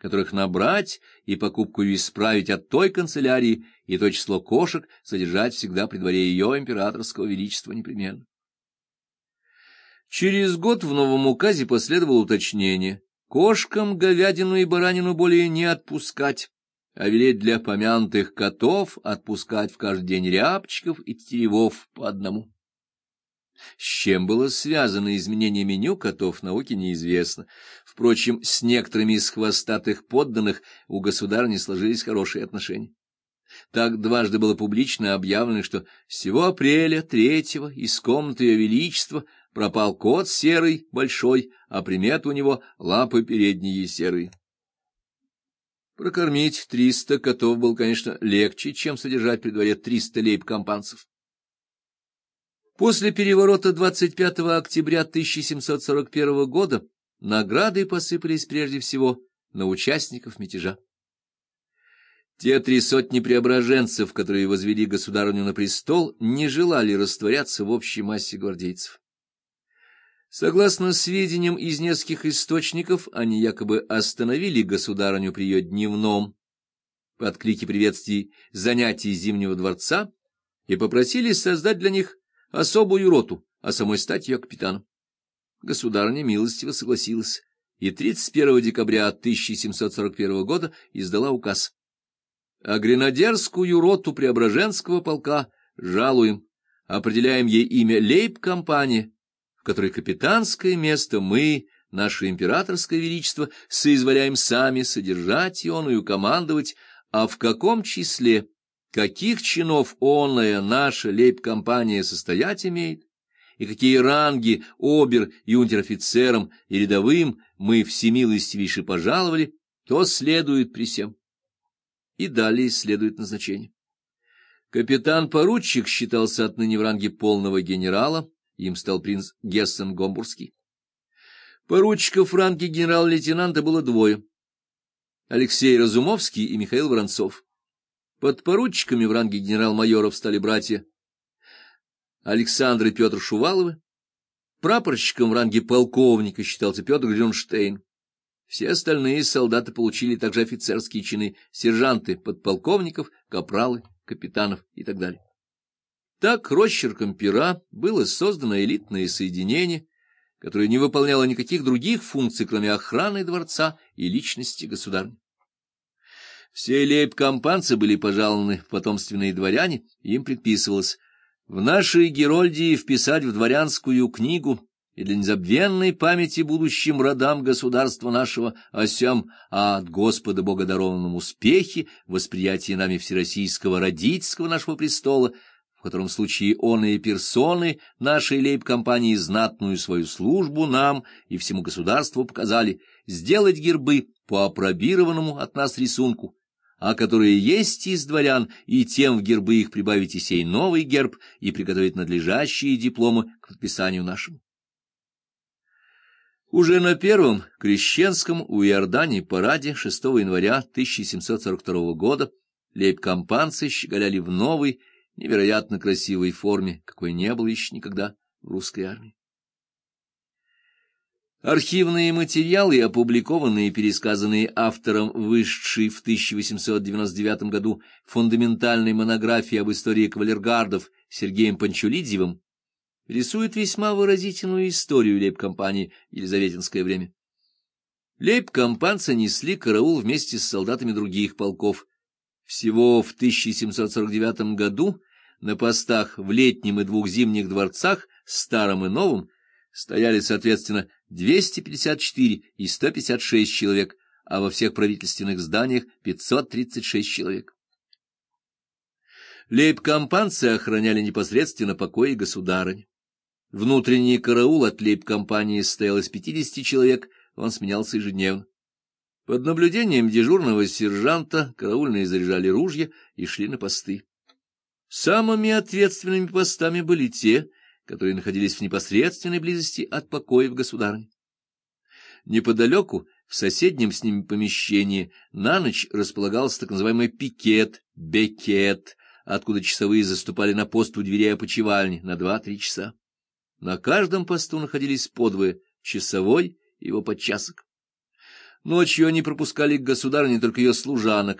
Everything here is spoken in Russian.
которых набрать и покупку исправить от той канцелярии, и то число кошек содержать всегда при дворе ее императорского величества непременно. Через год в новом указе последовало уточнение. Кошкам говядину и баранину более не отпускать, а велеть для помянутых котов отпускать в каждый день рябчиков и тетеревов по одному. С чем было связано изменение меню котов, науке неизвестно. Впрочем, с некоторыми из хвостатых подданных у государни сложились хорошие отношения. Так дважды было публично объявлено, что всего апреля третьего из комнаты Ее Величества пропал кот серый, большой, а примет у него лапы передние серые. Прокормить триста котов было, конечно, легче, чем содержать при дворе триста лейб-компанцев. После переворота 25 октября 1741 года награды посыпались прежде всего на участников мятежа. Те три сотни преображенцев, которые возвели государыню на престол, не желали растворяться в общей массе гвардейцев. Согласно сведениям из нескольких источников, они якобы остановили государыню при ее дневном под клики приветствий занятий Зимнего дворца и попросили создать для них особую роту, а самой стать ее капитаном. Государыня милостиво согласилась и 31 декабря 1741 года издала указ. А гренадерскую роту Преображенского полка жалуем, определяем ей имя лейб-компания, в которой капитанское место мы, наше императорское величество, соизволяем сами содержать иону и командовать, а в каком числе каких чинов онная наша лейб-компания состоять имеет, и какие ранги обер- и унтер-офицерам и рядовым мы всемилостивейше пожаловали, то следует при всем. И далее следует назначение. Капитан-поручик считался отныне в ранге полного генерала, им стал принц Гессен-Гомбургский. Поручиков в ранге генерал-лейтенанта было двое — Алексей Разумовский и Михаил Воронцов. Под поручиками в ранге генерал-майоров стали братья Александр и Петр Шуваловы. Прапорщиком в ранге полковника считался Петр Грюнштейн. Все остальные солдаты получили также офицерские чины — сержанты, подполковников, капралы, капитанов и так далее. Так росчерком пера было создано элитное соединение, которое не выполняло никаких других функций, кроме охраны дворца и личности государя. Все лейб-компанцы были пожалованы потомственные дворяне, им предписывалось в нашей Герольдии вписать в дворянскую книгу и для незабвенной памяти будущим родам государства нашего о сем, а от Господа Богодарованном успехе, восприятии нами всероссийского родительского нашего престола, в котором случае он и персоны нашей лейб-компании знатную свою службу нам и всему государству показали, сделать гербы по опробированному от нас рисунку, а которые есть из дворян, и тем в гербы их прибавить и сей новый герб, и приготовить надлежащие дипломы к подписанию нашему. Уже на первом крещенском у Иордании параде 6 января 1742 года лейб-компанцы щеголяли в новой, невероятно красивой форме, какой не было еще никогда в русской армии. Архивные материалы, опубликованные и пересказанные автором вышедшей в 1899 году фундаментальной монографии об истории кавалергардов Сергеем Панчулидзевым, рисуют весьма выразительную историю лейб-компании «Елизаветинское время». Лейб-компанцы несли караул вместе с солдатами других полков. Всего в 1749 году на постах в летнем и двух зимних дворцах, старом и новом, стояли, соответственно, 254 и 156 человек, а во всех правительственных зданиях 536 человек. Лейб-компанцы охраняли непосредственно покои государыни. Внутренний караул от лейб-компании состоял из 50 человек, он сменялся ежедневно. Под наблюдением дежурного сержанта караульные заряжали ружья и шли на посты. Самыми ответственными постами были те, которые находились в непосредственной близости от покоев государыни. Неподалеку, в соседнем с ними помещении, на ночь располагался так называемый пикет, бекет, откуда часовые заступали на пост у дверей опочивальни на два-три часа. На каждом посту находились подвое, часовой и его подчасок. Ночью они пропускали к государыне только ее служанок,